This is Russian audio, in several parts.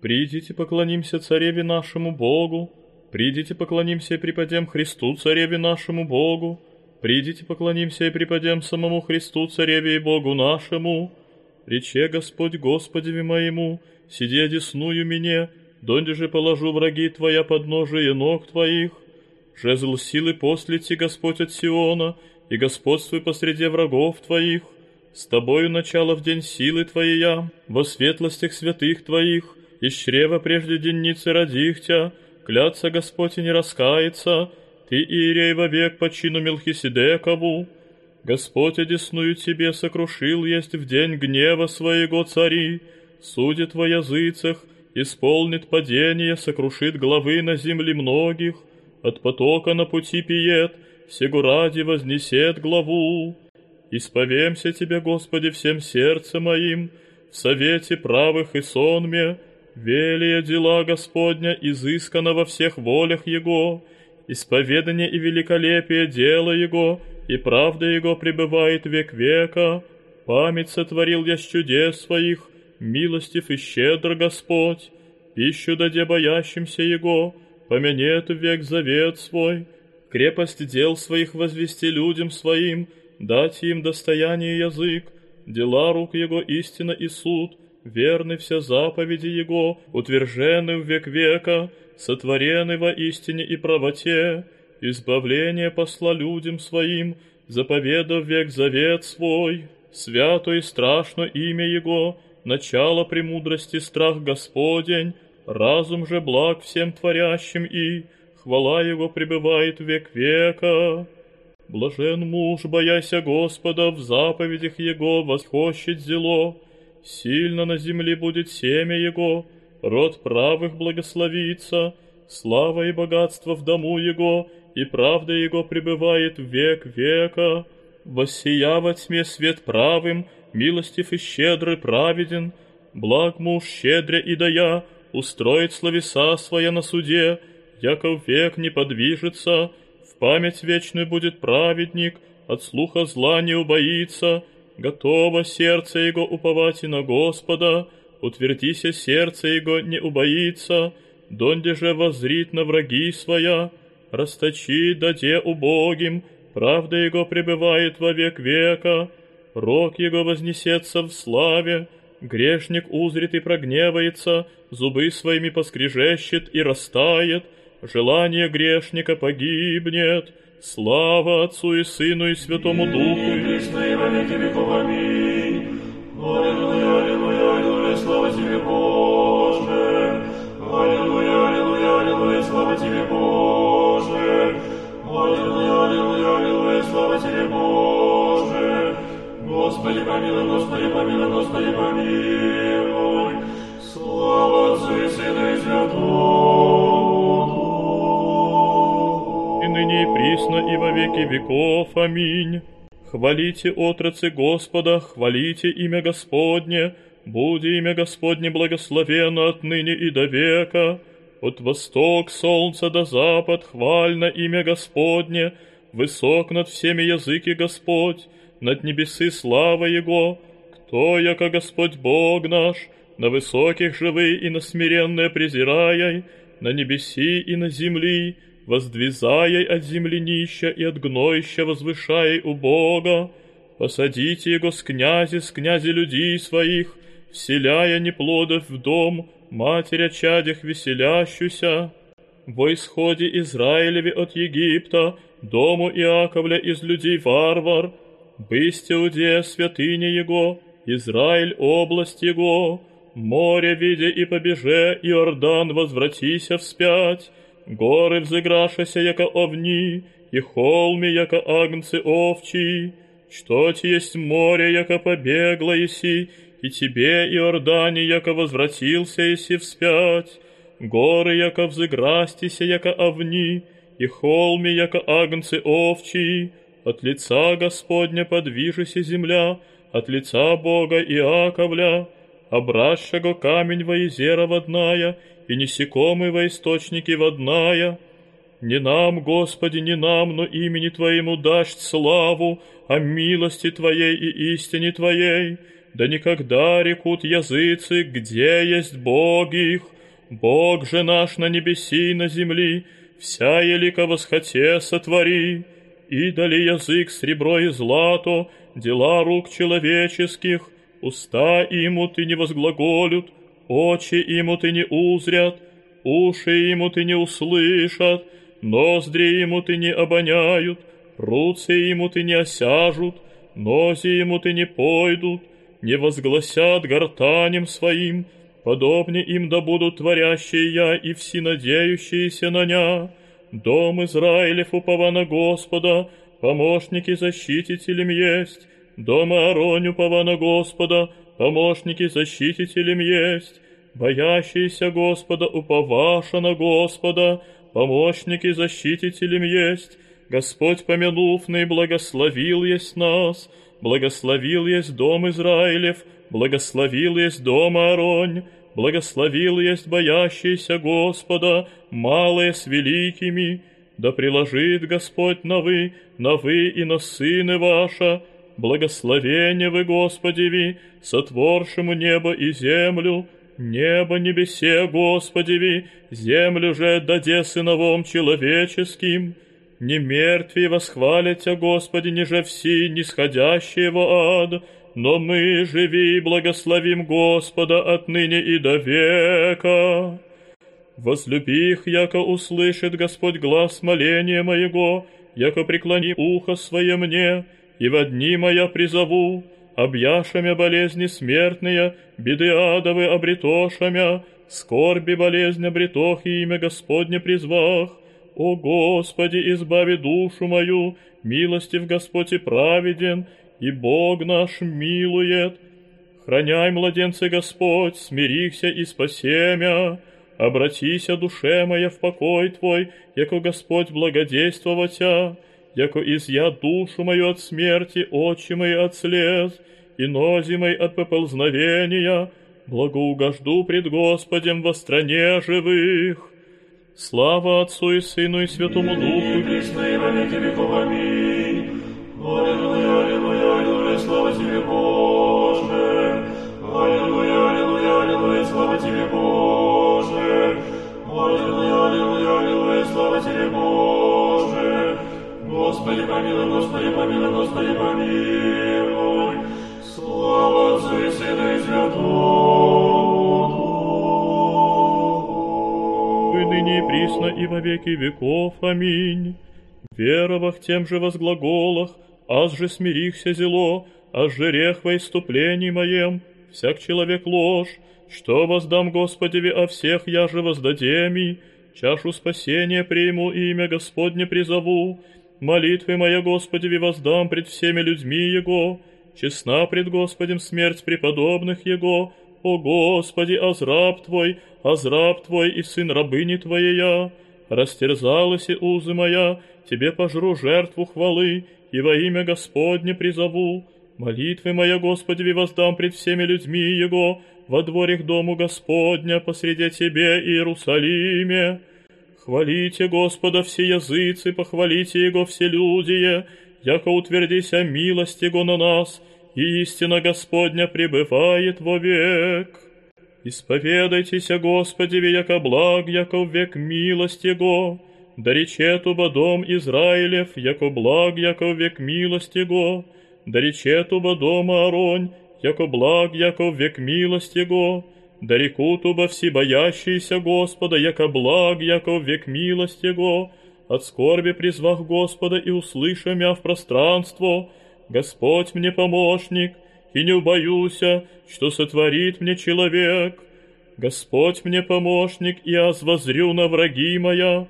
Придите, поклонимся цареве нашему Богу. Придите, поклонимся и припадем Христу, цареве нашему Богу. Придите, поклонимся и припадем самому Христу, цареве и Богу нашему. Рече Господь Господеве моему, сиди одесную мне, донде же положу враги Твоя подножие ног Твоих. Жезл силы послите Господь от Сиона, и господствуй посреди врагов Твоих. С Тобою начало в день силы Твоей я, во светлостях святых Твоих, из чрева прежде денницы родих Тя, клятся Господь и не раскается, Ты, Иерей, вовек по чину Мелхиседекову. Господь одесную Тебе сокрушил есть в день гнева Своего цари, судит во языцах, исполнит падение, сокрушит главы на земле многих, от потока на пути пиет, всего ради вознесет главу. Исповемся Тебе, Господи, всем сердцем моим, в совете правых и сонме, велия дела Господня изыскано во всех волях Его, исповедание и великолепие дела Его, и правда Его пребывает век века. Память сотворил я с чудес своих, милостив и щедр Господь, пищу даде боящимся Его, помянет век завет свой, крепость дел своих возвести людям своим, дать им достояние язык, дела рук Его истина и суд, верны все заповеди Его, утвержены в век века, сотворены во истине и правоте, избавление посла людям своим, заповедав век завет свой, свято и страшно имя Его, начало премудрости страх Господень, разум же благ всем творящим и, хвала Его пребывает век века. Блажен муж, бояся Господа, в заповедях Его восхощет зело, сильно на земле будет семя Его, род правых благословится, слава и богатство в дому Его, и правда Его пребывает век века. Воссия во тьме свет правым, милостив и щедрый праведен, благ муж щедря и дая, устроит словеса своя на суде, яков век не подвижется, в память вечную будет праведник, от слуха зла не убоится, готово сердце его уповать на Господа, утвердися сердце его не убоится, донде же воззрит на враги своя, расточи даде убогим, правда его пребывает во век века, рог его вознесется в славе, грешник узрит и прогневается, зубы своими поскрежещет и растает, желание грешника погибнет, слава Отцу и Сыну и Святому Духу. И во веки веков. Аминь. Веки веков. Аминь. Хвалите, отрацы Господа, хвалите имя Господне, буди имя Господне благословенно отныне и до века. От восток солнца до запад хвально имя Господне, высок над всеми языки Господь, над небесы слава Его. Кто, яко Господь Бог наш, на высоких живы и на смиренное презираяй, на небеси и на земли, воздвизаяй от земли нища и от гноища возвышай у Бога. Посадите его с князи, с князи людей своих, вселяя неплодов в дом, матерь о чадях веселящуся. Во исходе Израилеве от Египта, дому Иаковля из людей варвар, бысть Иудея святыня его, Израиль область его, море видя и побеже, Иордан возвратися вспять, горы взыграшася, яко овни, и холми, яко агнцы овчи, что ти есть море, яко побегло еси, и тебе, Иордане, яко возвратился еси вспять, горы, яко взыграстися, яко овни, и холми, яко агнцы овчи, от лица Господня подвижися земля, от лица Бога Иаковля, обращего камень во езера водная, и несекомый во источники водная. Не нам, Господи, не нам, но имени Твоему дашь славу, о милости Твоей и истине Твоей, да никогда рекут языцы, где есть Бог их, Бог же наш на небеси и на земли, вся елика восхоте сотвори, и дали язык сребро и злато, дела рук человеческих, уста ему ты не возглаголют, очи ему ты не узрят, уши ему ты не услышат, ноздри ему ты не обоняют, руцы ему ты не осяжут, нози ему ты не пойдут, не возгласят гортанем своим, подобне им да будут творящие я и все надеющиеся на ня. Дом Израилев упова на Господа, помощники защитителем есть, дом Ааронь упова на Господа, помощники защитителем есть, боящиеся Господа уповаша на Господа, помощники защитителем есть, Господь помянувный благословил есть нас, благословил есть дом Израилев, благословил есть дом Ааронь, благословил есть боящийся Господа, малые с великими, да приложит Господь на вы, на вы и на сыны ваша, благословение вы, Господеви, сотворшему небо и землю, небо небесе, Господеви, землю же даде сыновом человеческим, не мертвые восхвалятся, Господи, ниже все нисходящие в ад, но мы живи и благословим Господа отныне и до века. Возлюби их, яко услышит Господь глаз моления моего, яко преклони ухо свое мне, и в дни моя призову, объяшамя болезни смертные, беды адовы обретошамя, скорби болезнь обретох и имя Господне призвах, о Господи, избави душу мою, милостив Господь и праведен, и Бог наш милует. Храняй, младенцы Господь, смирихся и спасемя. Обратися, душе моя, в покой Твой, яко Господь благодействоватя, яко изъя душу мою от смерти, очи мои от слез, и нози мои от поползновения, благоугожду пред Господем во стране живых. Слава Отцу и Сыну и Святому Духу. Присно и во веки веков. Аминь. Аллилуйя, аллилуйя, аллилуйя, слава Тебе, Боже. Аллилуйя, аллилуйя, аллилуйя, слава Тебе, Боже. Аллилуйя, аллилуйя, аллилуйя, слава Тебе, Боже. Помилуй, Господи помилуй, Господи помилуй. Слава Отцу и Сыну и Святому Духу. и ныне и присно и во веки веков. Аминь. Веровах тем же возглаголах, аз же смирихся зело, аз же рех во иступлении моем, всяк человек ложь, что воздам Господеви о всех я же воздадеми, чашу спасения приму и имя Господне призову, молитвы моя Господеви воздам пред всеми людьми Его, честна пред Господем смерть преподобных Его, о Господи, азраб Твой, азраб Твой и сын рабыни Твоя, растерзалась и узы моя, Тебе пожру жертву хвалы, и во имя Господне призову. Молитвы моя Господеви воздам пред всеми людьми Его, во дворях дому Господня, посреди Тебе, Иерусалиме. Хвалите Господа все языцы, похвалите Его все люди, яко утвердися милость Его на нас, и истина Господня пребывает вовек. Исповедайтеся Господеви, яко благ, яко век милость Его, да речет уба дом Израилев, яко благ, яко век милость Его, да речет уба дом Ааронь, яко благ, яко век милость Его, да рекут уба все боящиеся Господа, яко благ, яко век милость Его, от скорби призвах Господа и услыша мя в пространство, Господь мне помощник, и не убоюся, что сотворит мне человек. Господь мне помощник, и аз возрю на враги моя.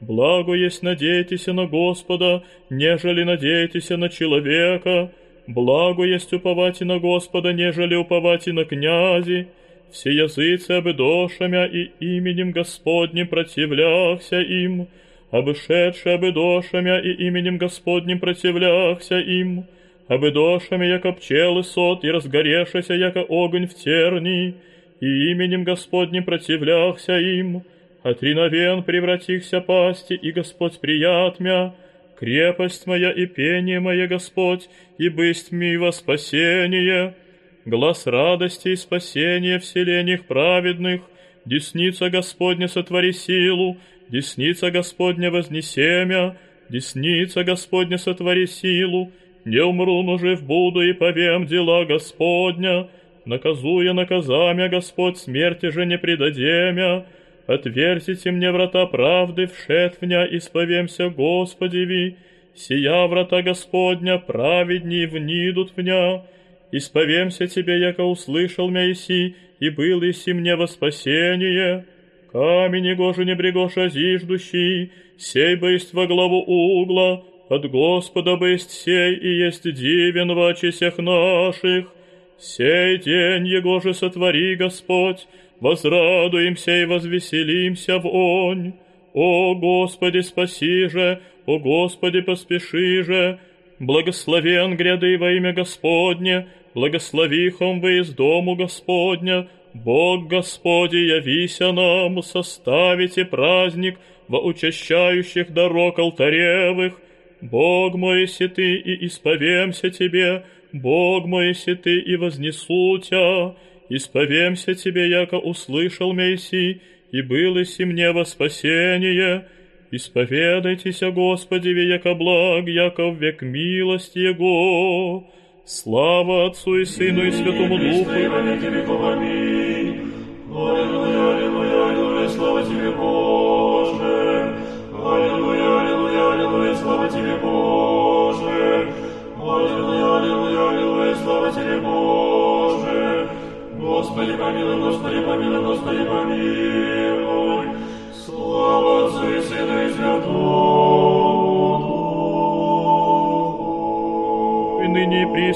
Благо есть надейтеся на Господа, нежели надейтеся на человека. Благо есть уповать на Господа, нежели уповать на князи. Все языцы обидошамя и именем Господним противляхся им, обышедши обидошамя и именем Господним противляхся им, обидошами, яко пчелы сот, и разгорешися, яко огонь в тернии, и именем Господним противляхся им, от риновен превратихся пасти, и Господь приятмя, крепость моя и пение мое, Господь, и бысть ми во спасение. Глаз радости и спасения в селениях праведных, десница Господня сотвори силу, десница Господня вознесемя, десница Господня сотвори силу, не умру, но жив буду и повем дела Господня, наказуя наказамя Господь смерти же не предадемя, отверзите мне врата правды, вшед в ня, исповемся Господеви, сия врата Господня, праведни внидут в ня, исповемся Тебе, яко услышал мя иси, и был иси мне во спасение. Камень негоже не брегоша зиждущий, сей бысть во главу угла, от Господа бысть сей и есть дивен в очи всех наших. Сей день Его же сотвори, Господь, возрадуемся и возвеселимся в онь. О Господи, спаси же, о Господи, поспеши же, благословен гряды во имя Господне, благословихом вы из дому Господня, Бог Господи, явися нам, составите праздник во учащающих дорог алтаревых, Бог мой, си ты, и исповемся тебе, Бог мой, си ты, и вознесу тебя, исповемся тебе, яко услышал Месси, и был и мне во спасение, Исповедайтесь, Господи, яко благ, яко в век милость Его. Слава Отцу и Сыну и Святому Духу. Аллилуйя, аллилуйя, аллилуйя, слава Тебе, Боже. Аллилуйя, аллилуйя, аллилуйя, слава Тебе, Боже. Аллилуйя, аллилуйя, аллилуйя, слава Тебе, Боже. Господи, помилуй, Господи, помилуй, Господи, помилуй. Слава Отцу и Сыну и Святому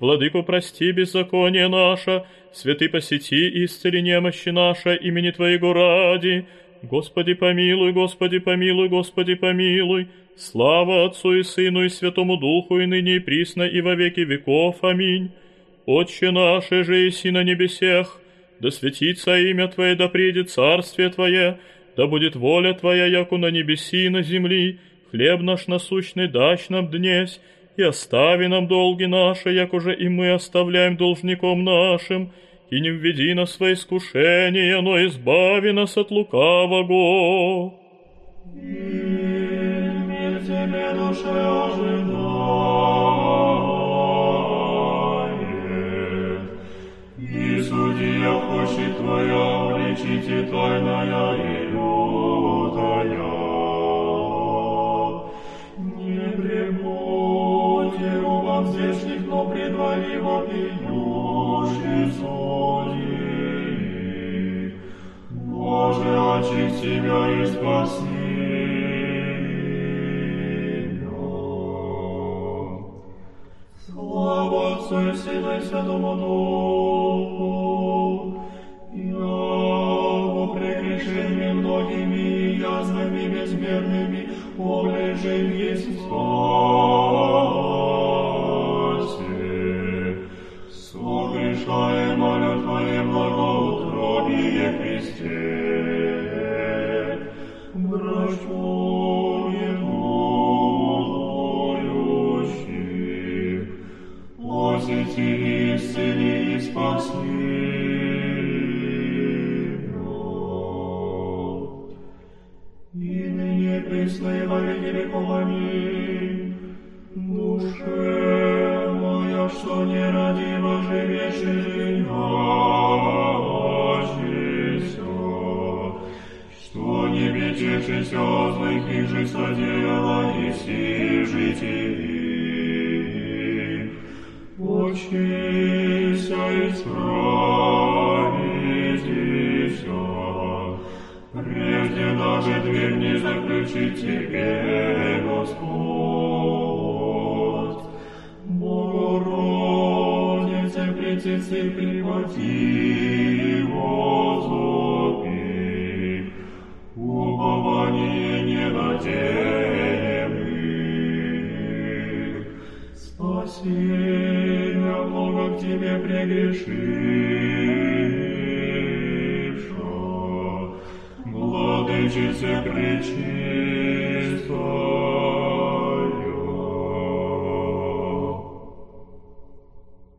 Владыку, прости беззаконие наше, Святый, посети и исцели немощи наши, имени Твоего ради. Господи, помилуй, Господи, помилуй, Господи, помилуй. Слава Отцу и Сыну и Святому Духу, и ныне и присно, и во веки веков. Аминь. Отче наше же и на небесех, да светится имя Твое, да придет царствие Твое, да будет воля Твоя, яку на небеси и на земли, хлеб наш насущный дашь нам днесь, и остави нам долги наши, як уже и мы оставляем должником нашим, и не введи нас во искушение, но избави нас от лукавого. Мир тебе, душе, ожидает, и судья хочет твоя обличить и тайная рубам здешних, но предвари вопиющий судьи. Боже, очисти себя и спаси. Слава Отцу и Сыну и Святому Духу, прежде даже дверь не заключить тебе, месяцы прихвати его зопи, упование не надеемых. Спаси меня, много к тебе прегрешившо, владычице причисто.